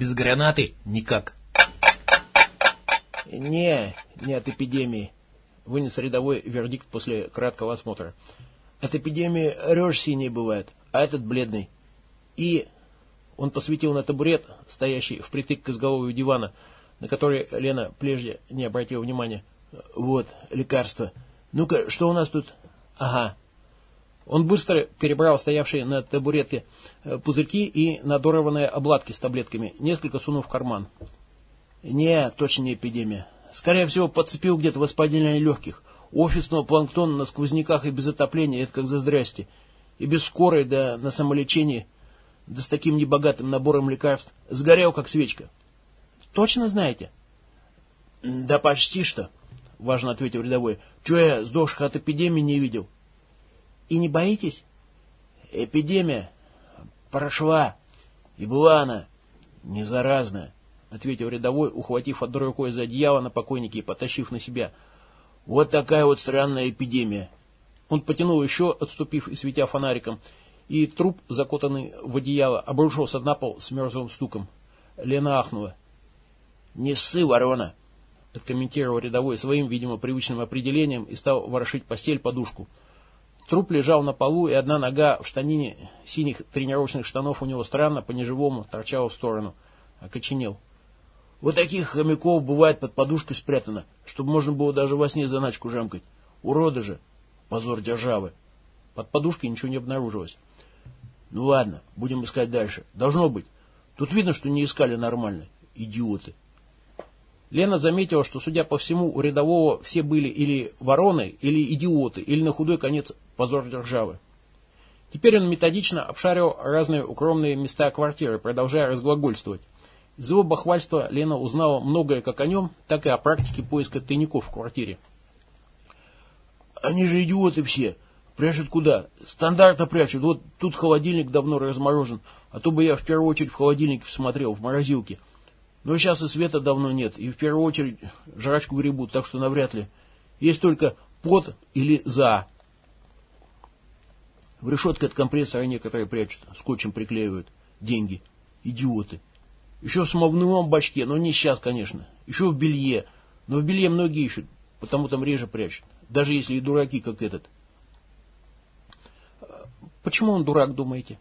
Без гранаты никак. Не, не от эпидемии. Вынес рядовой вердикт после краткого осмотра. От эпидемии рожь синий бывает, а этот бледный. И он посветил на табурет, стоящий впритык к изголовью дивана, на который Лена прежде не обратила внимания. Вот, лекарство. Ну-ка, что у нас тут? Ага. Он быстро перебрал стоявшие на табуретке э, пузырьки и надорванные обладки с таблетками, несколько сунув в карман. Не, точно не эпидемия. Скорее всего, подцепил где-то воспаление легких. Офисного планктона на сквозняках и без отопления, это как за здрасте. И без скорой, да на самолечении, да с таким небогатым набором лекарств. Сгорел, как свечка. Точно знаете? Да почти что, важно ответил рядовой. Че я сдохших от эпидемии не видел? И не боитесь? Эпидемия прошла. И была она не заразная. — ответил рядовой, ухватив одной рукой за одеяло на покойнике и потащив на себя. «Вот такая вот странная эпидемия». Он потянул еще, отступив и светя фонариком, и труп, закутанный в одеяло, обрушился на пол с мертвым стуком. Лена ахнула. «Не ссы, ворона!» — откомментировал рядовой своим, видимо, привычным определением и стал ворошить постель подушку. Труп лежал на полу, и одна нога в штанине синих тренировочных штанов у него странно, по-неживому, торчала в сторону. Окоченел. Вот таких хомяков бывает под подушкой спрятано, чтобы можно было даже во сне заначку жамкать. Уроды же. Позор державы. Под подушкой ничего не обнаружилось. Ну ладно, будем искать дальше. Должно быть. Тут видно, что не искали нормально. Идиоты. Лена заметила, что, судя по всему, у рядового все были или вороны, или идиоты, или на худой конец позор державы. Теперь он методично обшаривал разные укромные места квартиры, продолжая разглагольствовать. Из его бахвальства Лена узнала многое как о нем, так и о практике поиска тайников в квартире. «Они же идиоты все. Прячут куда? Стандартно прячут. Вот тут холодильник давно разморожен, а то бы я в первую очередь в холодильник смотрел, в морозилке. Но сейчас и света давно нет, и в первую очередь жрачку гребут, так что навряд ли. Есть только под или за. В решетке от компрессора некоторые прячут, скотчем приклеивают. Деньги. Идиоты. Еще в самовном бачке, но не сейчас, конечно. Еще в белье. Но в белье многие ищут, потому там реже прячут. Даже если и дураки, как этот. Почему он дурак, думаете?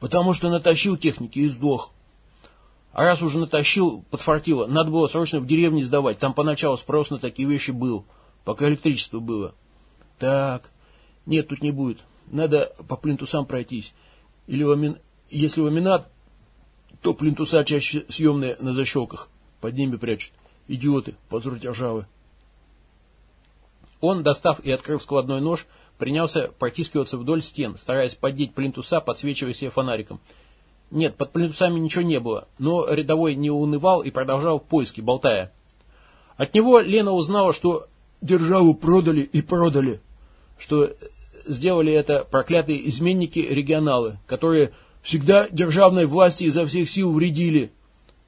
Потому что натащил техники и сдох. А раз уже натащил, подфартило, надо было срочно в деревне сдавать. Там поначалу спрос на такие вещи был, пока электричество было. Так, нет, тут не будет. Надо по плинтусам пройтись. Или ламин... если ламинат, то плинтуса чаще съемные на защелках. Под ними прячут. Идиоты, позор державы. Он, достав и открыв складной нож, принялся протискиваться вдоль стен, стараясь поддеть плинтуса, подсвечивая себе фонариком. Нет, под плинтусами ничего не было, но рядовой не унывал и продолжал поиски, болтая. От него Лена узнала, что державу продали и продали, что сделали это проклятые изменники-регионалы, которые Всегда державной власти изо всех сил вредили.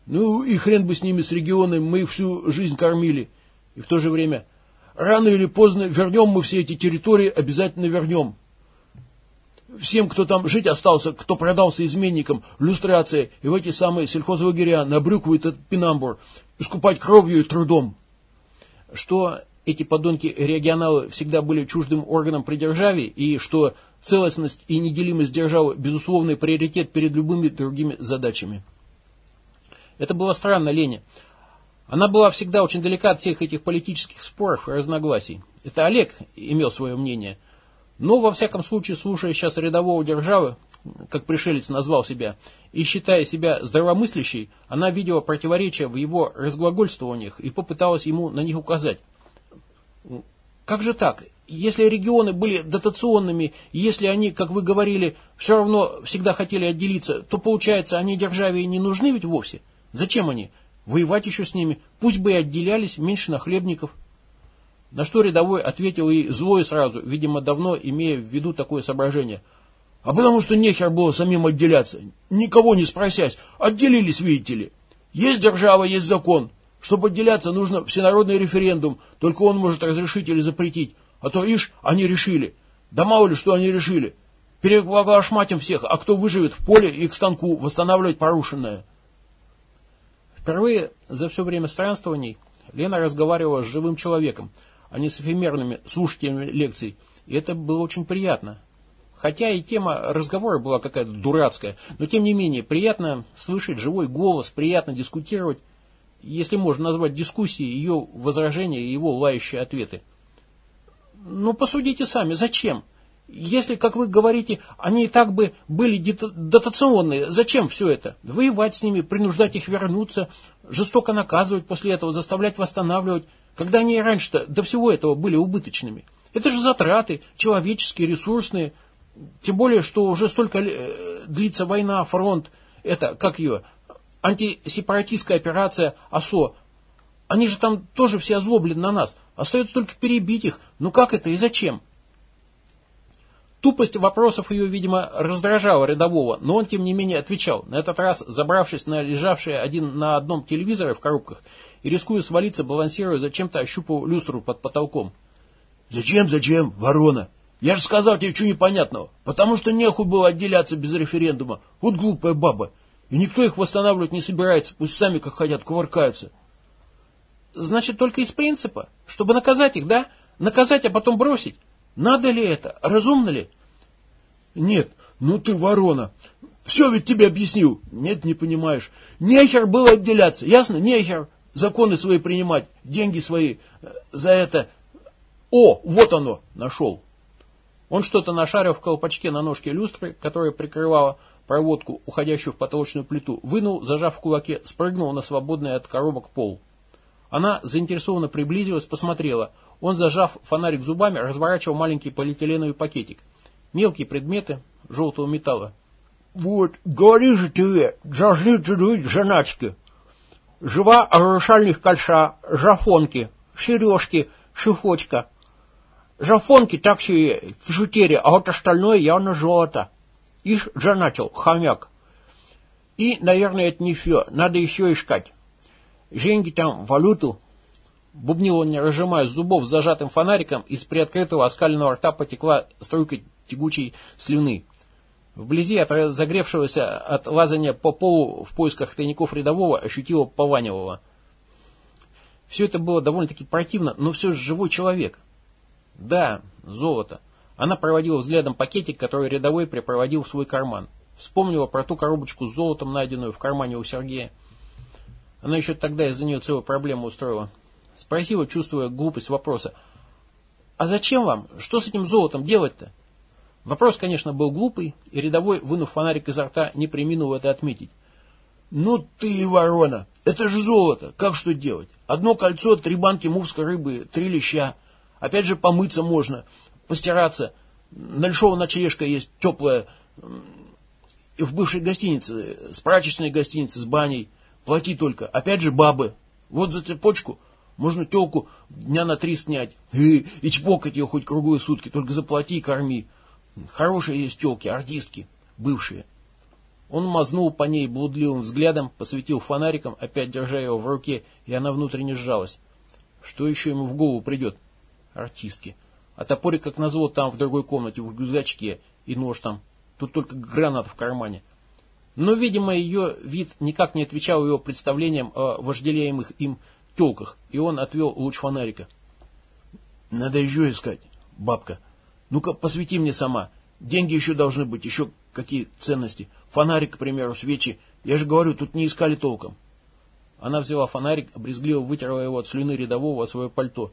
Ну и хрен бы с ними, с регионами, мы их всю жизнь кормили. И в то же время, рано или поздно вернем мы все эти территории, обязательно вернем. Всем, кто там жить остался, кто продался изменникам, люстрация и в эти самые сельхозлагеря на брюкву этот пенамбур, искупать кровью и трудом. Что эти подонки-регионалы всегда были чуждым органом при державе, и что целостность и неделимость державы – безусловный приоритет перед любыми другими задачами. Это было странно Лене. Она была всегда очень далека от всех этих политических споров и разногласий. Это Олег имел свое мнение. Но, во всяком случае, слушая сейчас рядового державы, как пришелец назвал себя, и считая себя здравомыслящей, она видела противоречия в его разглагольствованиях и попыталась ему на них указать. Как же так? Если регионы были дотационными, если они, как вы говорили, все равно всегда хотели отделиться, то, получается, они державе не нужны ведь вовсе? Зачем они? Воевать еще с ними? Пусть бы и отделялись, меньше нахлебников. На что рядовой ответил и злой сразу, видимо, давно имея в виду такое соображение. А потому что нехер было самим отделяться, никого не спросясь, отделились, видите ли. Есть держава, есть закон. Чтобы отделяться, нужно всенародный референдум, только он может разрешить или запретить. А то, ишь, они решили. Да мало ли, что они решили. Переглашматим всех, а кто выживет в поле и к станку восстанавливать порушенное. Впервые за все время странствований Лена разговаривала с живым человеком, а не с эфемерными слушателями лекций, и это было очень приятно. Хотя и тема разговора была какая-то дурацкая, но тем не менее приятно слышать живой голос, приятно дискутировать, если можно назвать дискуссией ее возражения и его лающие ответы. Ну, посудите сами, зачем? Если, как вы говорите, они и так бы были дотационные, зачем все это? Воевать с ними, принуждать их вернуться, жестоко наказывать после этого, заставлять восстанавливать, когда они раньше-то до всего этого были убыточными. Это же затраты, человеческие, ресурсные, тем более, что уже столько э, длится война, фронт, это, как ее, антисепаратистская операция ОСО. Они же там тоже все озлоблены на нас. Остается только перебить их. Ну как это и зачем? Тупость вопросов ее, видимо, раздражала рядового, но он, тем не менее, отвечал, на этот раз забравшись на лежавшие один на одном телевизоры в коробках и, рискуя свалиться, балансируя, зачем-то ощупывал люстру под потолком. «Зачем, зачем, ворона? Я же сказал тебе что непонятного. Потому что нехуй было отделяться без референдума. Вот глупая баба. И никто их восстанавливать не собирается, пусть сами как хотят кувыркаются». «Значит, только из принципа? Чтобы наказать их, да? Наказать, а потом бросить?» Надо ли это? Разумно ли? Нет, ну ты ворона. Все ведь тебе объяснил. Нет, не понимаешь. Нехер было отделяться, ясно? Нехер. Законы свои принимать, деньги свои э, за это. О, вот оно, нашел. Он что-то нашарил в колпачке на ножке люстры, которая прикрывала проводку, уходящую в потолочную плиту, вынул, зажав в кулаке, спрыгнул на свободный от коробок пол. Она заинтересованно приблизилась, посмотрела – он, зажав фонарик зубами, разворачивал маленький полиэтиленовый пакетик. Мелкие предметы желтого металла. Вот, говори же ты, должны ты заначки. Жива орушальных кольца, жафонки, сережки, шифочка. Жафонки так себе в жутере, а вот остальное явно золото. Ишь заначил, хомяк. И, наверное, это не все, надо еще искать. Деньги там, валюту, Бубнил он, не разжимая зубов зажатым фонариком, из приоткрытого оскаленного рта потекла струйка тягучей слюны. Вблизи от загревшегося от лазания по полу в поисках тайников рядового ощутила пованивого. Все это было довольно-таки противно, но все же живой человек. Да, золото. Она проводила взглядом пакетик, который рядовой припроводил в свой карман. Вспомнила про ту коробочку с золотом, найденную в кармане у Сергея. Она еще тогда из-за нее целую проблему устроила. Спросила, чувствуя глупость вопроса. «А зачем вам? Что с этим золотом делать-то?» Вопрос, конечно, был глупый, и рядовой, вынув фонарик изо рта, не приминул это отметить. «Ну ты, ворона, это же золото, как что делать? Одно кольцо, три банки мувской рыбы, три леща. Опять же помыться можно, постираться. Нальшова ночлежка есть теплая, и в бывшей гостинице, с прачечной гостиницы, с баней. Плати только, опять же бабы. Вот за цепочку можно телку дня на три снять. И, и чпокать ее хоть круглые сутки, только заплати и корми. Хорошие есть телки, артистки, бывшие. Он мазнул по ней блудливым взглядом, посветил фонариком, опять держа его в руке, и она внутренне сжалась. Что еще ему в голову придет? Артистки. А топорик, как назло, там, в другой комнате, в рюкзачке, и нож там. Тут только гранат в кармане. Но, видимо, ее вид никак не отвечал его представлениям о вожделеемых им телках, и он отвел луч фонарика. Надо еще искать, бабка. Ну-ка, посвети мне сама. Деньги еще должны быть, еще какие ценности. Фонарик, к примеру, свечи. Я же говорю, тут не искали толком. Она взяла фонарик, обрезгливо вытерла его от слюны рядового от свое пальто.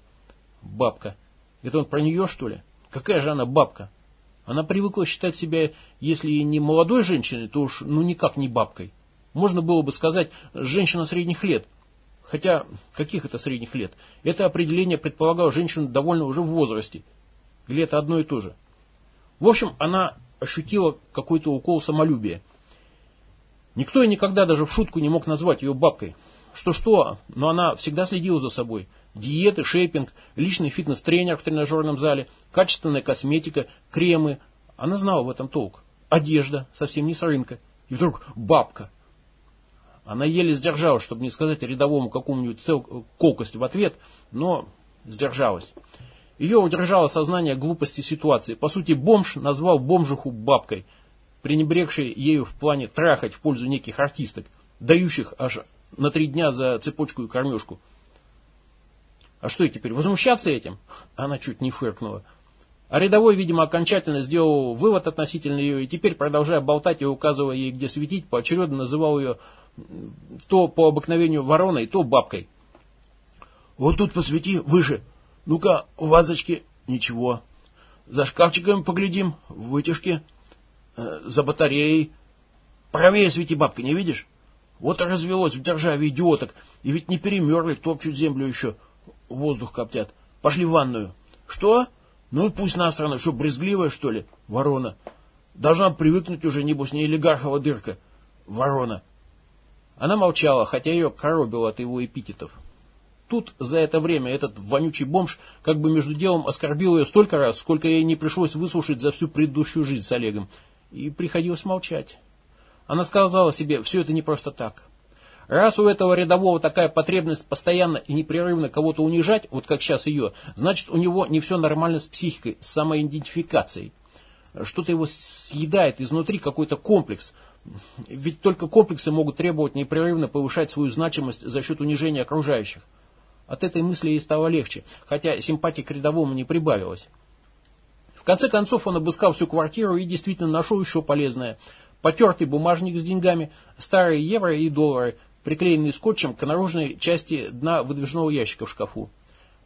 Бабка. Это он про нее, что ли? Какая же она бабка? Она привыкла считать себя, если не молодой женщиной, то уж ну никак не бабкой. Можно было бы сказать, женщина средних лет. Хотя, каких это средних лет? Это определение предполагало женщину довольно уже в возрасте. Или это одно и то же? В общем, она ощутила какой-то укол самолюбия. Никто и никогда даже в шутку не мог назвать ее бабкой. Что-что, но она всегда следила за собой. Диеты, шейпинг, личный фитнес-тренер в тренажерном зале, качественная косметика, кремы. Она знала в этом толк. Одежда, совсем не с рынка. И вдруг бабка. Она еле сдержалась, чтобы не сказать рядовому какому-нибудь цел... колкость в ответ, но сдержалась. Ее удержало сознание глупости ситуации. По сути, бомж назвал бомжиху бабкой, пренебрегшей ею в плане трахать в пользу неких артисток, дающих аж на три дня за цепочку и кормежку. А что и теперь, возмущаться этим? Она чуть не фыркнула. А рядовой, видимо, окончательно сделал вывод относительно ее, и теперь, продолжая болтать и указывая ей, где светить, поочередно называл ее то по обыкновению вороной, то бабкой. Вот тут посвети выше. Ну-ка, вазочки. Ничего. За шкафчиком поглядим, в вытяжке. Э, за батареей. Правее свети, бабка, не видишь? Вот развелось в державе идиоток. И ведь не перемерли, топчут землю еще. Воздух коптят. Пошли в ванную. Что? Ну и пусть насрано, что брезгливая, что ли? Ворона. Должна привыкнуть уже, небось, не олигархова дырка. Ворона. Она молчала, хотя ее коробило от его эпитетов. Тут за это время этот вонючий бомж как бы между делом оскорбил ее столько раз, сколько ей не пришлось выслушать за всю предыдущую жизнь с Олегом. И приходилось молчать. Она сказала себе, все это не просто так. Раз у этого рядового такая потребность постоянно и непрерывно кого-то унижать, вот как сейчас ее, значит у него не все нормально с психикой, с самоидентификацией. Что-то его съедает изнутри какой-то комплекс. Ведь только комплексы могут требовать непрерывно повышать свою значимость за счет унижения окружающих. От этой мысли ей стало легче, хотя симпатии к рядовому не прибавилось. В конце концов он обыскал всю квартиру и действительно нашел еще полезное. Потертый бумажник с деньгами, старые евро и доллары, приклеенный скотчем к наружной части дна выдвижного ящика в шкафу.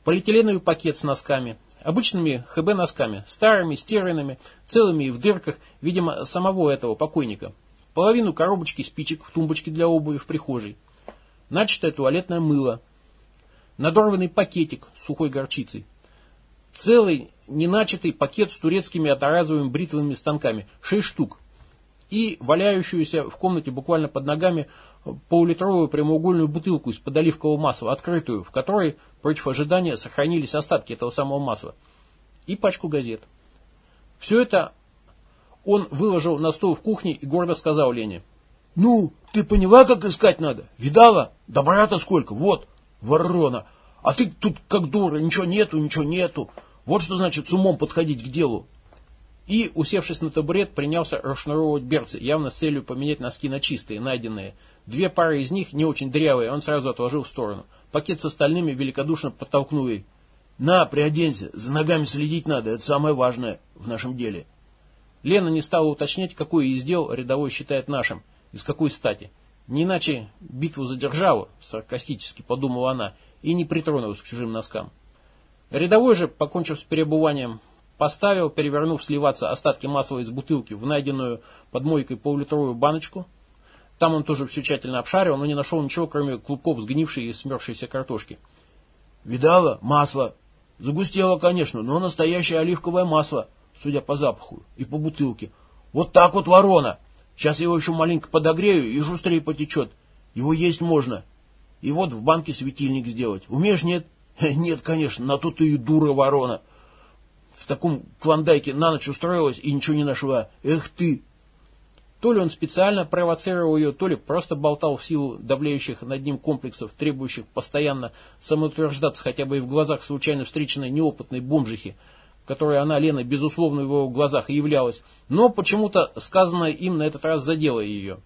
Полиэтиленовый пакет с носками, обычными ХБ-носками, старыми, стиранными, целыми и в дырках, видимо, самого этого покойника. Половину коробочки спичек в тумбочке для обуви в прихожей. Начатое туалетное мыло, надорванный пакетик с сухой горчицей, целый неначатый пакет с турецкими одноразовыми бритвенными станками, 6 штук, и валяющуюся в комнате буквально под ногами полулитровую прямоугольную бутылку из-под оливкового масла, открытую, в которой против ожидания сохранились остатки этого самого масла, и пачку газет. Все это он выложил на стол в кухне и гордо сказал Лене. «Ну, ты поняла, как искать надо? Видала? Добра-то сколько? Вот, ворона. А ты тут как дура, ничего нету, ничего нету. Вот что значит с умом подходить к делу. И, усевшись на табурет, принялся расшнуровывать берцы, явно с целью поменять носки на чистые, найденные. Две пары из них, не очень дрявые, он сразу отложил в сторону. Пакет с остальными великодушно подтолкнул ей. «На, приоденься, за ногами следить надо, это самое важное в нашем деле». Лена не стала уточнять, какой из дел рядовой считает нашим, и с какой стати. Не иначе битву за державу, саркастически подумала она, и не притронулась к чужим носкам. Рядовой же, покончив с перебыванием, поставил, перевернув сливаться остатки масла из бутылки в найденную под мойкой полулитровую баночку. Там он тоже все тщательно обшарил, но не нашел ничего, кроме клубков сгнившей и смерзшейся картошки. «Видала? Масло. Загустело, конечно, но настоящее оливковое масло, судя по запаху и по бутылке. Вот так вот ворона!» Сейчас его еще маленько подогрею и шустрее потечет. Его есть можно. И вот в банке светильник сделать. Умеешь, нет? Нет, конечно, на то ты и дура ворона. В таком клондайке на ночь устроилась и ничего не нашла. Эх ты! То ли он специально провоцировал ее, то ли просто болтал в силу давляющих над ним комплексов, требующих постоянно самоутверждаться хотя бы и в глазах случайно встреченной неопытной бомжихи, которой она, Лена, безусловно, в его глазах и являлась, но почему-то сказанное им на этот раз задело ее.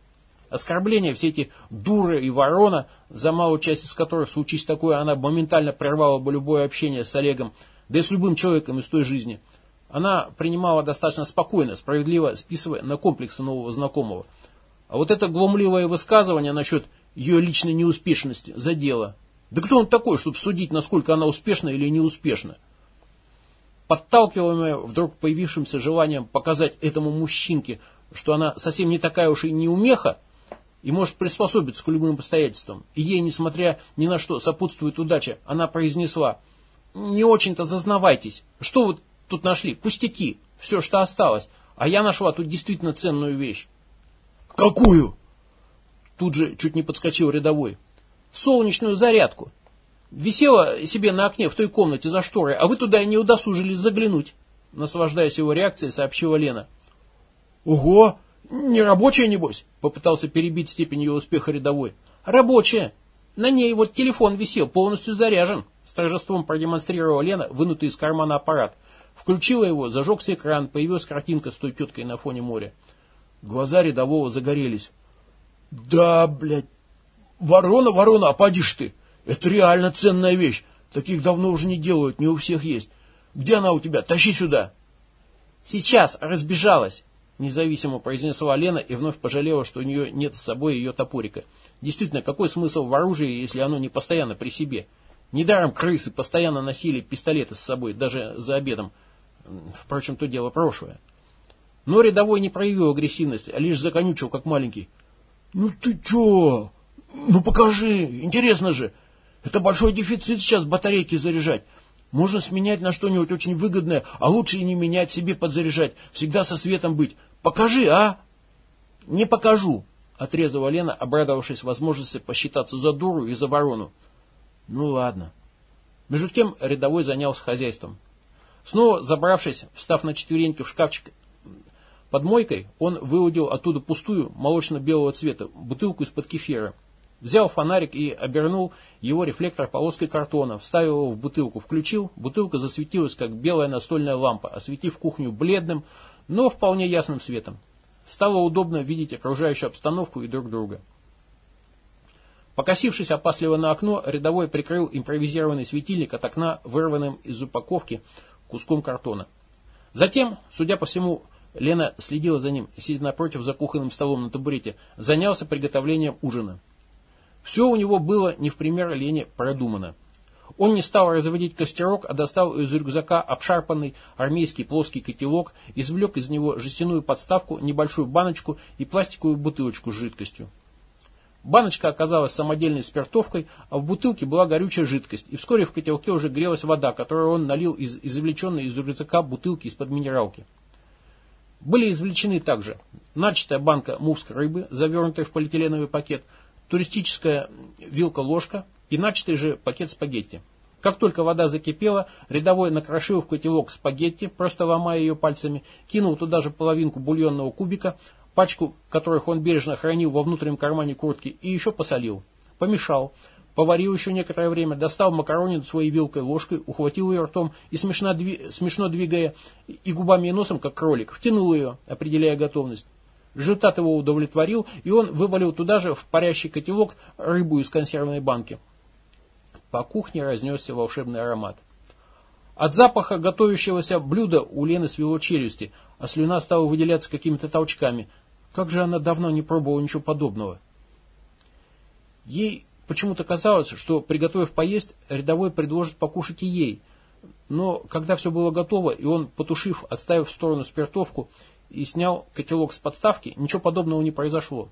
Оскорбления, все эти дуры и ворона, за малую часть из которых, случись такое, она моментально прервала бы любое общение с Олегом, да и с любым человеком из той жизни. Она принимала достаточно спокойно, справедливо списывая на комплексы нового знакомого. А вот это глумливое высказывание насчет ее личной неуспешности задело. Да кто он такой, чтобы судить, насколько она успешна или неуспешна? Подталкиваемая вдруг появившимся желанием показать этому мужчинке, что она совсем не такая уж и неумеха, и может приспособиться к любым обстоятельствам. И ей, несмотря ни на что, сопутствует удача. Она произнесла, не очень-то зазнавайтесь. Что вы тут нашли? Пустяки. Все, что осталось. А я нашла тут действительно ценную вещь. Какую? Тут же чуть не подскочил рядовой. Солнечную зарядку. Висела себе на окне в той комнате за шторой, а вы туда и не удосужились заглянуть. Наслаждаясь его реакцией, сообщила Лена. Ого, не рабочая, небось? Попытался перебить степень ее успеха рядовой. Рабочая. На ней вот телефон висел, полностью заряжен. С торжеством продемонстрировала Лена, вынутый из кармана аппарат. Включила его, зажегся экран, появилась картинка с той теткой на фоне моря. Глаза рядового загорелись. Да, блядь, Ворона, ворона, а ты. Это реально ценная вещь. Таких давно уже не делают, не у всех есть. Где она у тебя? Тащи сюда. Сейчас, разбежалась. Независимо произнесла Лена и вновь пожалела, что у нее нет с собой ее топорика. Действительно, какой смысл в оружии, если оно не постоянно при себе? Недаром крысы постоянно носили пистолеты с собой, даже за обедом. Впрочем, то дело прошлое. Но рядовой не проявил агрессивность, а лишь законючил, как маленький. «Ну ты чё? Ну покажи, интересно же. Это большой дефицит сейчас батарейки заряжать. Можно сменять на что-нибудь очень выгодное, а лучше и не менять, себе подзаряжать, всегда со светом быть. Покажи, а?» «Не покажу», — отрезала Лена, обрадовавшись возможности посчитаться за дуру и за ворону. «Ну ладно». Между тем рядовой занялся хозяйством. Снова забравшись, встав на четвереньки в шкафчик под мойкой, он выудил оттуда пустую, молочно-белого цвета, бутылку из-под кефира. Взял фонарик и обернул его рефлектор полоской картона, вставил его в бутылку, включил, бутылка засветилась, как белая настольная лампа, осветив кухню бледным, но вполне ясным светом. Стало удобно видеть окружающую обстановку и друг друга. Покосившись опасливо на окно, рядовой прикрыл импровизированный светильник от окна, вырванным из упаковки куском картона. Затем, судя по всему, Лена следила за ним, сидя напротив за кухонным столом на табурете, занялся приготовлением ужина. Все у него было не в пример Лене продумано. Он не стал разводить костерок, а достал из рюкзака обшарпанный армейский плоский котелок, извлек из него жестяную подставку, небольшую баночку и пластиковую бутылочку с жидкостью. Баночка оказалась самодельной спиртовкой, а в бутылке была горючая жидкость, и вскоре в котелке уже грелась вода, которую он налил из извлеченной из рюкзака бутылки из-под минералки. Были извлечены также начатая банка мувской рыбы, завернутая в полиэтиленовый пакет, туристическая вилка-ложка и начатый же пакет спагетти. Как только вода закипела, рядовой накрошил в котелок спагетти, просто ломая ее пальцами, кинул туда же половинку бульонного кубика, пачку которых он бережно хранил во внутреннем кармане куртки, и еще посолил. Помешал. Поварил еще некоторое время, достал макаронину своей вилкой, ложкой, ухватил ее ртом и, смешно, дви, смешно двигая и губами и носом, как кролик, втянул ее, определяя готовность. Результат его удовлетворил, и он вывалил туда же в парящий котелок рыбу из консервной банки. По кухне разнесся волшебный аромат. От запаха готовящегося блюда у Лены свело челюсти, а слюна стала выделяться какими-то толчками – как же она давно не пробовала ничего подобного? Ей почему-то казалось, что, приготовив поесть, рядовой предложит покушать и ей. Но когда все было готово, и он, потушив, отставив в сторону спиртовку и снял котелок с подставки, ничего подобного не произошло.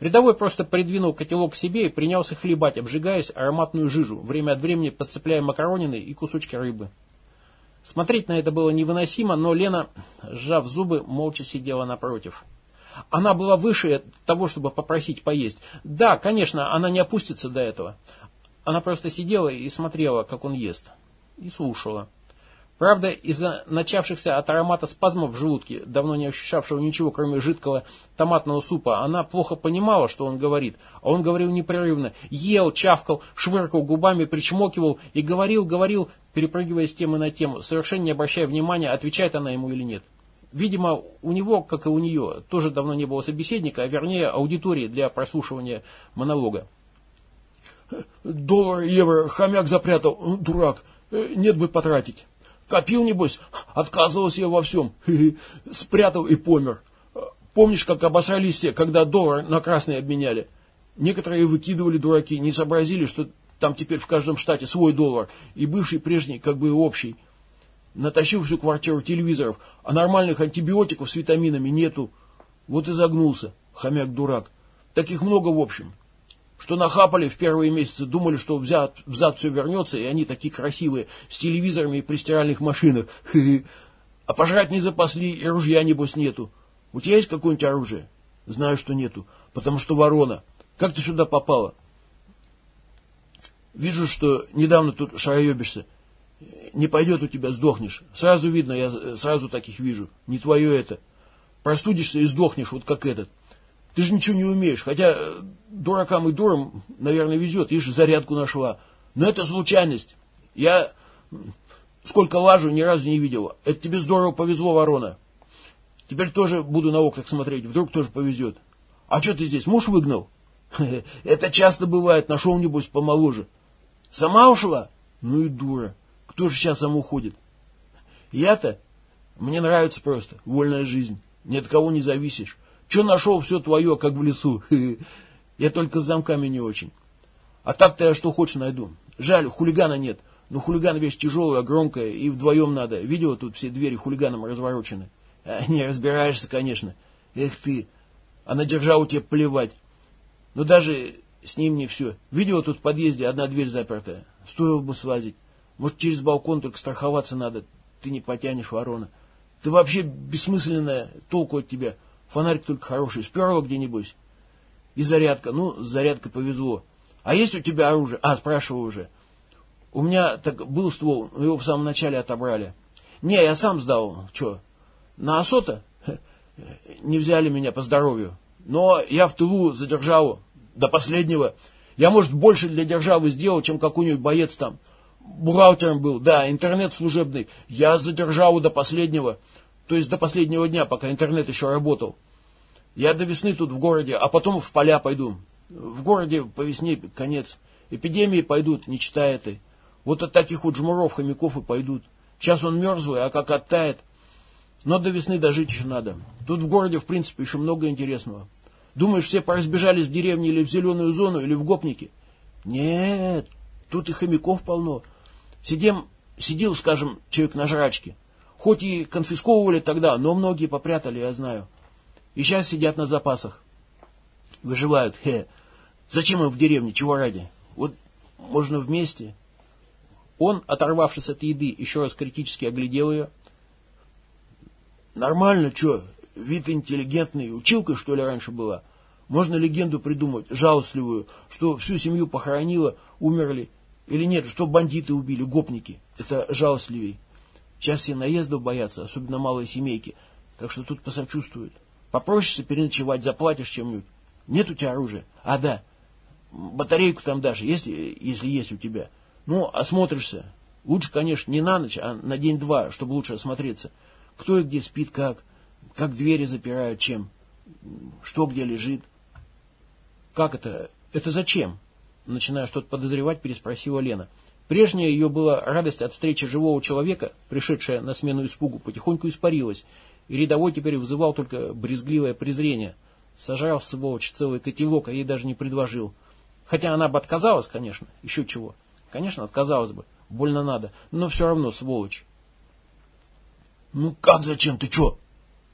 Рядовой просто придвинул котелок к себе и принялся хлебать, обжигаясь ароматную жижу, время от времени подцепляя макаронины и кусочки рыбы. Смотреть на это было невыносимо, но Лена, сжав зубы, молча сидела напротив. Она была выше того, чтобы попросить поесть. Да, конечно, она не опустится до этого. Она просто сидела и смотрела, как он ест. И слушала. Правда, из-за начавшихся от аромата спазмов в желудке, давно не ощущавшего ничего, кроме жидкого томатного супа, она плохо понимала, что он говорит. А он говорил непрерывно. Ел, чавкал, швыркал губами, причмокивал и говорил, говорил, перепрыгивая с темы на тему, совершенно не обращая внимания, отвечает она ему или нет. Видимо, у него, как и у нее, тоже давно не было собеседника, а вернее аудитории для прослушивания монолога. Доллар, евро, хомяк запрятал, дурак, нет бы потратить. Копил, небось, отказывался я во всем, спрятал и помер. Помнишь, как обосрались все, когда доллар на красный обменяли? Некоторые выкидывали дураки, не сообразили, что там теперь в каждом штате свой доллар, и бывший прежний как бы общий. Натащил всю квартиру телевизоров, а нормальных антибиотиков с витаминами нету. Вот и загнулся, хомяк-дурак. Таких много в общем. Что нахапали в первые месяцы, думали, что взад, взад все вернется, и они такие красивые, с телевизорами и при стиральных машинах. А пожрать не запасли, и ружья, небось, нету. У тебя есть какое-нибудь оружие? Знаю, что нету, потому что ворона. Как ты сюда попала? Вижу, что недавно тут шароебишься не пойдет у тебя, сдохнешь. Сразу видно, я сразу таких вижу. Не твое это. Простудишься и сдохнешь, вот как этот. Ты же ничего не умеешь. Хотя э, дуракам и дурам, наверное, везет. Ишь, зарядку нашла. Но это случайность. Я сколько лажу, ни разу не видел. Это тебе здорово повезло, ворона. Теперь тоже буду на окнах смотреть. Вдруг тоже повезет. А что ты здесь? Муж выгнал? Это часто бывает, нашел, небось, помоложе. Сама ушла? Ну и дура. Кто же сейчас сам уходит? Я-то? Мне нравится просто. Вольная жизнь. Ни от кого не зависишь. Че нашел, все твое, как в лесу. Я только с замками не очень. А так-то я что хочешь найду. Жаль, хулигана нет. Но хулиган вещь тяжелая, громкая, и вдвоем надо. Видела, тут все двери хулиганом разворочены. А, не разбираешься, конечно. Эх ты, а на державу тебе плевать. Но даже с ним не все. Видела, тут в подъезде одна дверь запертая. Стоило бы слазить. Может, через балкон только страховаться надо. Ты не потянешь, ворона. Ты вообще бессмысленная, толку от тебя. Фонарик только хороший. Сперла где-нибудь. И зарядка. Ну, зарядка повезло. А есть у тебя оружие? А, спрашиваю уже. У меня так был ствол, его в самом начале отобрали. Не, я сам сдал. Че? На Осота? Не взяли меня по здоровью. Но я в тылу за державу. До последнего. Я, может, больше для державы сделал, чем какой-нибудь боец там. Бухгалтером был, да, интернет служебный. Я за державу до последнего. То есть до последнего дня, пока интернет еще работал. Я до весны тут в городе, а потом в поля пойду. В городе по весне конец. Эпидемии пойдут, не читая этой. Вот от таких вот жмуров, хомяков и пойдут. Сейчас он мерзлый, а как оттает. Но до весны дожить еще надо. Тут в городе, в принципе, еще много интересного. Думаешь, все поразбежались в деревне или в зеленую зону, или в гопники? Нет, тут и хомяков полно. Сидим, сидел, скажем, человек на жрачке. Хоть и конфисковывали тогда, но многие попрятали, я знаю. И сейчас сидят на запасах. Выживают. Хе. Зачем им в деревне? Чего ради? Вот можно вместе. Он, оторвавшись от еды, еще раз критически оглядел ее. Нормально, что? Вид интеллигентный. Училка, что ли, раньше была? Можно легенду придумать, жалостливую, что всю семью похоронила, умерли. Или нет, что бандиты убили, гопники. Это жалостливей. Сейчас все наездов боятся, особенно малые семейки. Так что тут посочувствуют. Попросишься переночевать, заплатишь чем-нибудь. Нет у тебя оружия? А, да. Батарейку там даже, если, если есть у тебя. Ну, осмотришься. Лучше, конечно, не на ночь, а на день-два, чтобы лучше осмотреться. Кто и где спит, как. Как двери запирают, чем. Что где лежит. Как это? Это зачем? Начиная что-то подозревать, переспросила Лена. Прежняя ее была радость от встречи живого человека, пришедшая на смену испугу, потихоньку испарилась, и рядовой теперь вызывал только брезгливое презрение. Сожрал, сволочь, целый котелок, а ей даже не предложил. Хотя она бы отказалась, конечно, еще чего. Конечно, отказалась бы, больно надо, но все равно сволочь. «Ну как зачем, ты че?»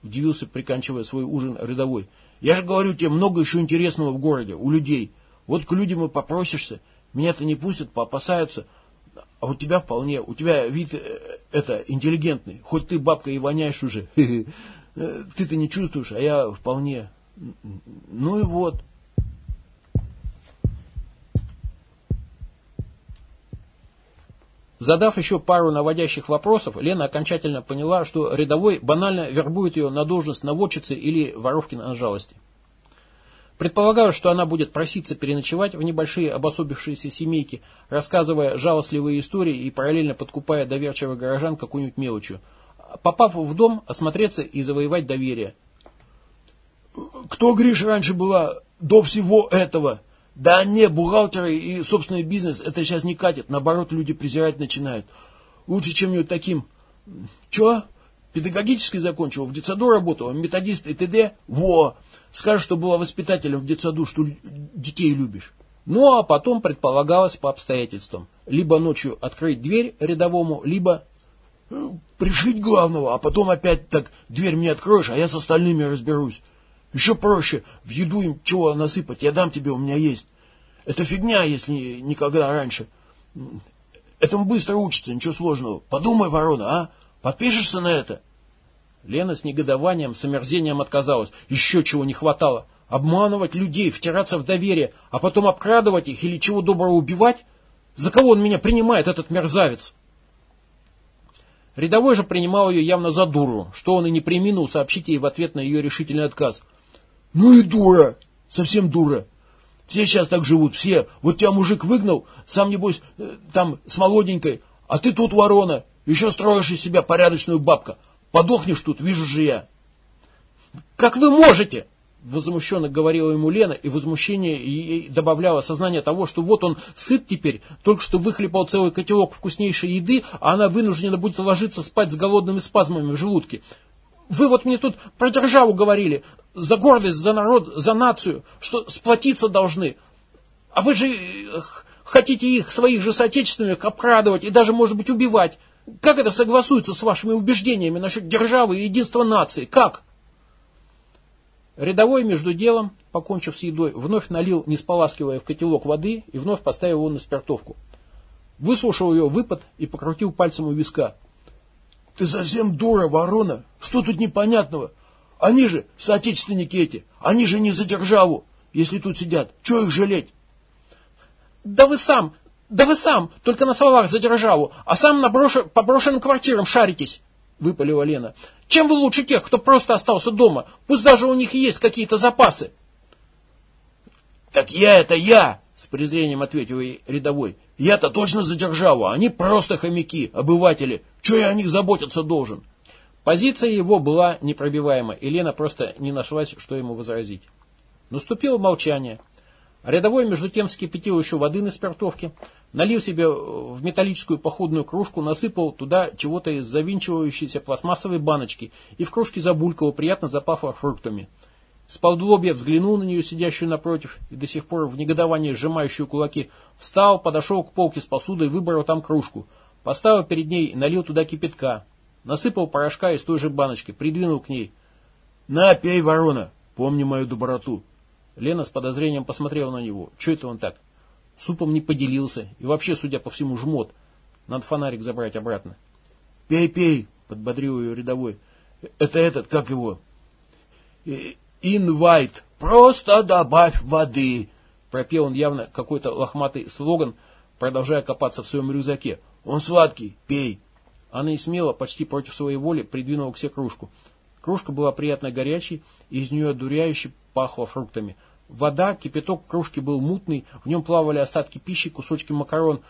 Удивился, приканчивая свой ужин рядовой. «Я же говорю тебе, много еще интересного в городе, у людей. Вот к людям и попросишься, меня-то не пустят, поопасаются, а у тебя вполне, у тебя вид э, это интеллигентный, хоть ты бабка и воняешь уже. Ты-то не чувствуешь, а я вполне. Ну и вот. Задав еще пару наводящих вопросов, Лена окончательно поняла, что рядовой банально вербует ее на должность наводчицы или воровки на жалости. Предполагаю, что она будет проситься переночевать в небольшие обособившиеся семейки, рассказывая жалостливые истории и параллельно подкупая доверчивых горожан какую-нибудь мелочью. Попав в дом, осмотреться и завоевать доверие. «Кто, Гриш, раньше была до всего этого?» «Да не, бухгалтеры и собственный бизнес это сейчас не катит, наоборот, люди презирать начинают. Лучше чем-нибудь таким...» «Че?» Педагогически закончил, в детсаду работал, методист и т.д. Во! Скажешь, что была воспитателем в детсаду, что детей любишь. Ну, а потом предполагалось по обстоятельствам. Либо ночью открыть дверь рядовому, либо э, пришить главного, а потом опять так дверь мне откроешь, а я с остальными разберусь. Еще проще, в еду им чего насыпать, я дам тебе, у меня есть. Это фигня, если никогда раньше. Этому быстро учится, ничего сложного. Подумай, ворона, а? Подпишешься на это? Лена с негодованием, с омерзением отказалась. Еще чего не хватало. Обманывать людей, втираться в доверие, а потом обкрадывать их или чего доброго убивать? За кого он меня принимает, этот мерзавец? Рядовой же принимал ее явно за дуру, что он и не приминул сообщить ей в ответ на ее решительный отказ. «Ну и дура! Совсем дура! Все сейчас так живут, все. Вот тебя мужик выгнал, сам, небось, э, там с молоденькой, а ты тут ворона, еще строишь из себя порядочную бабка. Подохнешь тут, вижу же я. Как вы можете? возмущенно говорила ему Лена, и возмущение ей добавляло сознание того, что вот он сыт теперь, только что выхлепал целый котелок вкуснейшей еды, а она вынуждена будет ложиться спать с голодными спазмами в желудке. Вы вот мне тут про державу говорили, за гордость, за народ, за нацию, что сплотиться должны. А вы же э, хотите их, своих же соотечественников, обкрадывать и даже, может быть, убивать. Как это согласуется с вашими убеждениями насчет державы и единства нации? Как? Рядовой между делом, покончив с едой, вновь налил, не споласкивая в котелок воды, и вновь поставил его на спиртовку. Выслушал ее выпад и покрутил пальцем у виска. «Ты совсем дура, ворона! Что тут непонятного? Они же, соотечественники эти, они же не за державу, если тут сидят. Чего их жалеть?» «Да вы сам, да вы сам, только на словах за державу, а сам на брош... по брошенным квартирам шаритесь!» — выпалила Лена. «Чем вы лучше тех, кто просто остался дома? Пусть даже у них есть какие-то запасы!» «Так я это я!» — с презрением ответил ей рядовой. «Я-то точно за державу, они просто хомяки, обыватели. Чего я о них заботиться должен?» Позиция его была непробиваема, и Лена просто не нашлась, что ему возразить. Наступило молчание. Рядовой, между тем, вскипятил еще воды на спиртовке, налил себе в металлическую походную кружку, насыпал туда чего-то из завинчивающейся пластмассовой баночки и в кружке забулькал, приятно запахло фруктами. С полдлобья взглянул на нее, сидящую напротив, и до сих пор в негодовании сжимающую кулаки, встал, подошел к полке с посудой, выбрал там кружку, поставил перед ней и налил туда кипятка, насыпал порошка из той же баночки, придвинул к ней. «На, пей, ворона, помни мою доброту». Лена с подозрением посмотрела на него. Че это он так? Супом не поделился. И вообще, судя по всему, жмот. Надо фонарик забрать обратно. «Пей, пей!» — подбодрил ее рядовой. «Это этот, как его?» «Инвайт! Просто добавь воды!» Пропел он явно какой-то лохматый слоган, продолжая копаться в своем рюкзаке. «Он сладкий, пей!» Она и смело, почти против своей воли, придвинула к себе кружку. Кружка была приятно горячей, и из нее одуряюще пахло фруктами. Вода, кипяток в кружке был мутный, в нем плавали остатки пищи, кусочки макарон.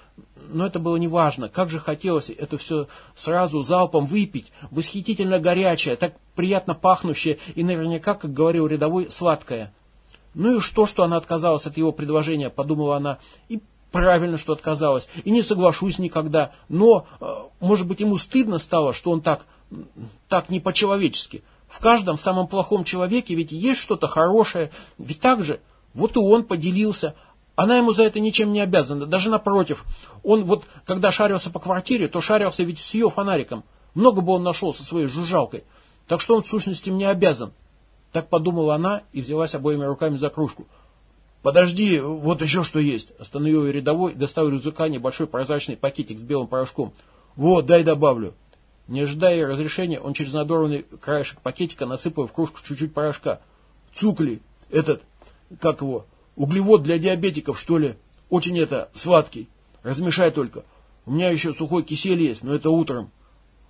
Но это было неважно. Как же хотелось это все сразу залпом выпить. Восхитительно горячее, так приятно пахнущее и наверняка, как говорил рядовой, сладкое. Ну и что, что она отказалась от его предложения, подумала она. И правильно, что отказалась. И не соглашусь никогда. Но, э, может быть, ему стыдно стало, что он так, так не по-человечески. В каждом самом плохом человеке ведь есть что-то хорошее. Ведь так же, вот и он поделился. Она ему за это ничем не обязана, даже напротив. Он вот, когда шарился по квартире, то шарился ведь с ее фонариком. Много бы он нашел со своей жужжалкой. Так что он в сущности мне обязан. Так подумала она и взялась обоими руками за кружку. «Подожди, вот еще что есть!» Остановил ее рядовой, достал из рюкзака небольшой прозрачный пакетик с белым порошком. «Вот, дай добавлю». Не ожидая разрешения, он через надорванный краешек пакетика насыпал в кружку чуть-чуть порошка. Цукли, этот, как его, углевод для диабетиков, что ли. Очень это, сладкий. Размешай только. У меня еще сухой кисель есть, но это утром.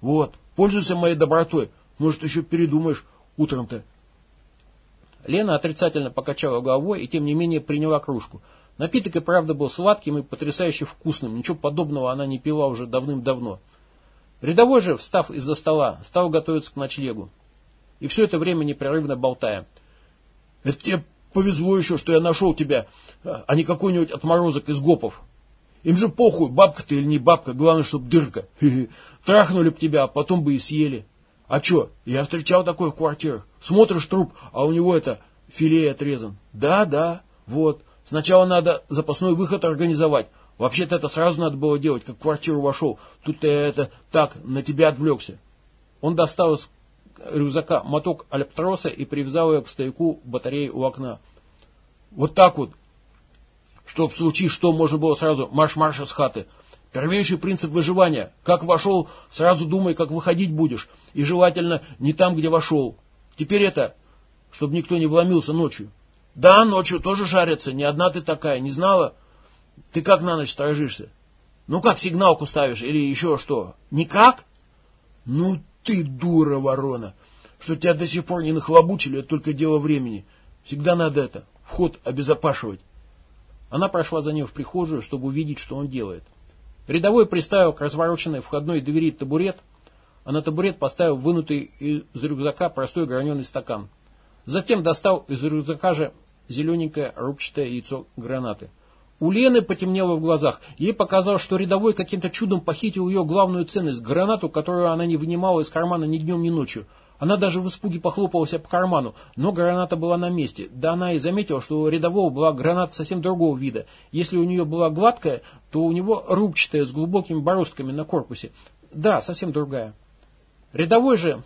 Вот, пользуйся моей добротой. Может, еще передумаешь утром-то. Лена отрицательно покачала головой и, тем не менее, приняла кружку. Напиток и правда был сладким и потрясающе вкусным. Ничего подобного она не пила уже давным-давно. Рядовой же, встав из-за стола, стал готовиться к ночлегу. И все это время непрерывно болтая. «Это тебе повезло еще, что я нашел тебя, а не какой-нибудь отморозок из гопов. Им же похуй, бабка ты или не бабка, главное, чтоб дырка. Трахнули б тебя, а потом бы и съели. А че, я встречал такое в квартирах. Смотришь труп, а у него это филе отрезан. Да, да, вот. Сначала надо запасной выход организовать, Вообще-то это сразу надо было делать, как в квартиру вошел. Тут я это так, на тебя отвлекся. Он достал из рюкзака моток альптроса и привязал ее к стояку батареи у окна. Вот так вот. Чтоб в случае что, можно было сразу марш-марш из хаты. Первейший принцип выживания. Как вошел, сразу думай, как выходить будешь. И желательно не там, где вошел. Теперь это, чтобы никто не вломился ночью. Да, ночью тоже жарятся. Не одна ты такая, не знала? Ты как на ночь сторожишься? Ну как сигналку ставишь или еще что? Никак? Ну ты дура, ворона. Что тебя до сих пор не нахлобучили, это только дело времени. Всегда надо это, вход обезопашивать. Она прошла за ним в прихожую, чтобы увидеть, что он делает. Рядовой приставил к развороченной входной двери табурет, а на табурет поставил вынутый из рюкзака простой граненый стакан. Затем достал из рюкзака же зелененькое рубчатое яйцо гранаты. У Лены потемнело в глазах. Ей показалось, что рядовой каким-то чудом похитил ее главную ценность – гранату, которую она не вынимала из кармана ни днем, ни ночью. Она даже в испуге похлопала себя по карману, но граната была на месте. Да она и заметила, что у рядового была граната совсем другого вида. Если у нее была гладкая, то у него рубчатая с глубокими бороздками на корпусе. Да, совсем другая. Рядовой же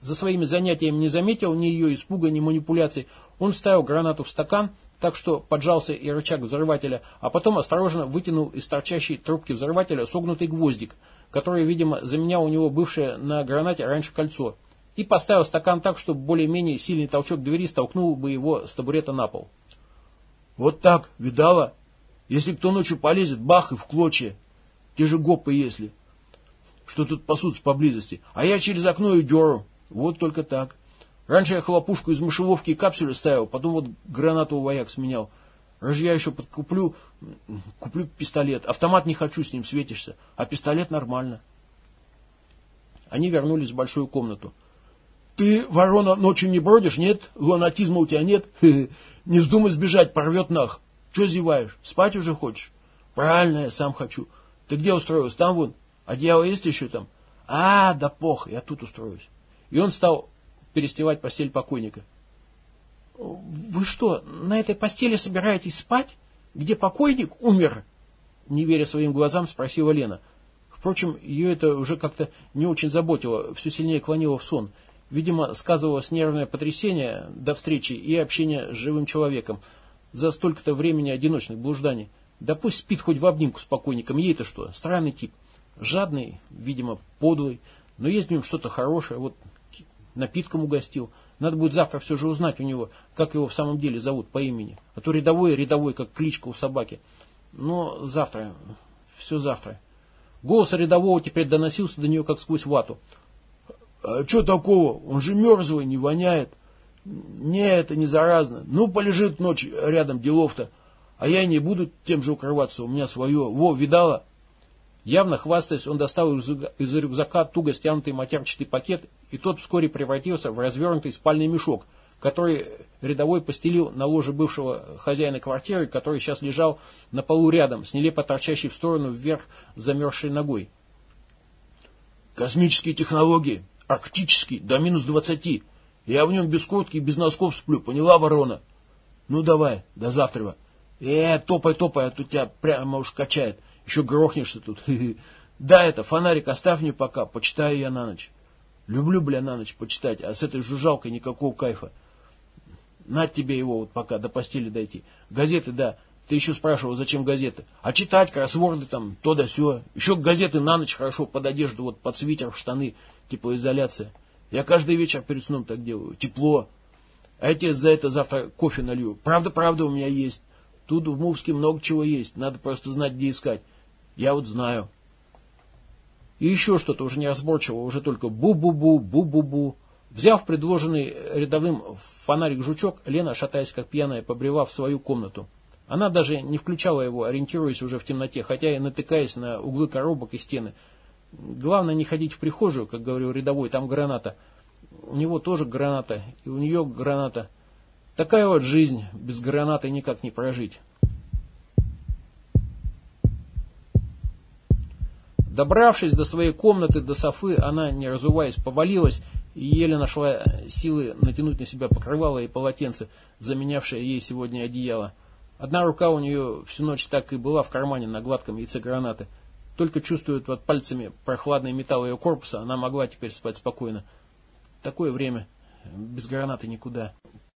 за своими занятиями не заметил ни ее испуга, ни манипуляций. Он вставил гранату в стакан, так что поджался и рычаг взрывателя, а потом осторожно вытянул из торчащей трубки взрывателя согнутый гвоздик, который, видимо, заменял у него бывшее на гранате раньше кольцо и поставил стакан так, чтобы более-менее сильный толчок двери столкнул бы его с табурета на пол. «Вот так, видала? Если кто ночью полезет, бах и в клочья. Те же гопы если. Что тут пасутся поблизости. А я через окно и деру. Вот только так. Раньше я хлопушку из мышеловки и капсюля ставил, потом вот гранату у вояк сменял. Я еще подкуплю, куплю пистолет. Автомат не хочу, с ним светишься. А пистолет нормально. Они вернулись в большую комнату. Ты, ворона, ночью не бродишь, нет? Лунатизма у тебя нет? Не вздумай сбежать, порвет нах. Че зеваешь? Спать уже хочешь? Правильно, я сам хочу. Ты где устроился? Там вон. Одеяло есть еще там? А, да пох, я тут устроюсь. И он стал перестилать постель покойника. Вы что, на этой постели собираетесь спать? Где покойник умер? Не веря своим глазам, спросила Лена. Впрочем, ее это уже как-то не очень заботило, все сильнее клонило в сон – Видимо, сказывалось нервное потрясение до встречи и общения с живым человеком за столько-то времени одиночных блужданий. Да пусть спит хоть в обнимку с покойником, ей-то что, странный тип. Жадный, видимо, подлый, но есть в нем что-то хорошее, вот напитком угостил. Надо будет завтра все же узнать у него, как его в самом деле зовут по имени. А то рядовой, рядовой, как кличка у собаки. Но завтра, все завтра. Голос рядового теперь доносился до нее как сквозь вату. А что такого? Он же мерзлый, не воняет. Не, это не заразно. Ну, полежит ночь рядом, делов-то. А я и не буду тем же укрываться, у меня свое. Во, видала? Явно хвастаясь, он достал из рюкзака туго стянутый матерчатый пакет, и тот вскоре превратился в развернутый спальный мешок, который рядовой постелил на ложе бывшего хозяина квартиры, который сейчас лежал на полу рядом, с нелепо торчащей в сторону вверх замерзшей ногой. «Космические технологии», Арктический, до минус двадцати. Я в нем без куртки и без носков сплю, поняла, ворона? Ну давай, до завтра. Э, топай, топай, а то тебя прямо уж качает. Еще грохнешься тут. Да, это, фонарик оставь мне пока, почитаю я на ночь. Люблю, бля, на ночь почитать, а с этой жужжалкой никакого кайфа. На тебе его вот пока до постели дойти. Газеты, да. Ты еще спрашивал, зачем газеты? А читать кроссворды там, то да сё. Еще газеты на ночь хорошо под одежду, вот под свитер, в штаны теплоизоляция. Я каждый вечер перед сном так делаю. Тепло. А я тебе за это завтра кофе налью. Правда, правда у меня есть. Тут в Мувске много чего есть. Надо просто знать, где искать. Я вот знаю. И еще что-то уже неразборчиво, уже только бу-бу-бу, бу-бу-бу. Взяв предложенный рядовым фонарик-жучок, Лена, шатаясь как пьяная, побрела в свою комнату. Она даже не включала его, ориентируясь уже в темноте, хотя и натыкаясь на углы коробок и стены, Главное не ходить в прихожую, как говорил рядовой, там граната. У него тоже граната, и у нее граната. Такая вот жизнь, без гранаты никак не прожить. Добравшись до своей комнаты, до Софы, она, не разуваясь, повалилась и еле нашла силы натянуть на себя покрывало и полотенце, заменявшее ей сегодня одеяло. Одна рука у нее всю ночь так и была в кармане на гладком яйце гранаты – только чувствует под пальцами прохладный металл ее корпуса, она могла теперь спать спокойно. Такое время. Без гранаты никуда.